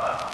uh,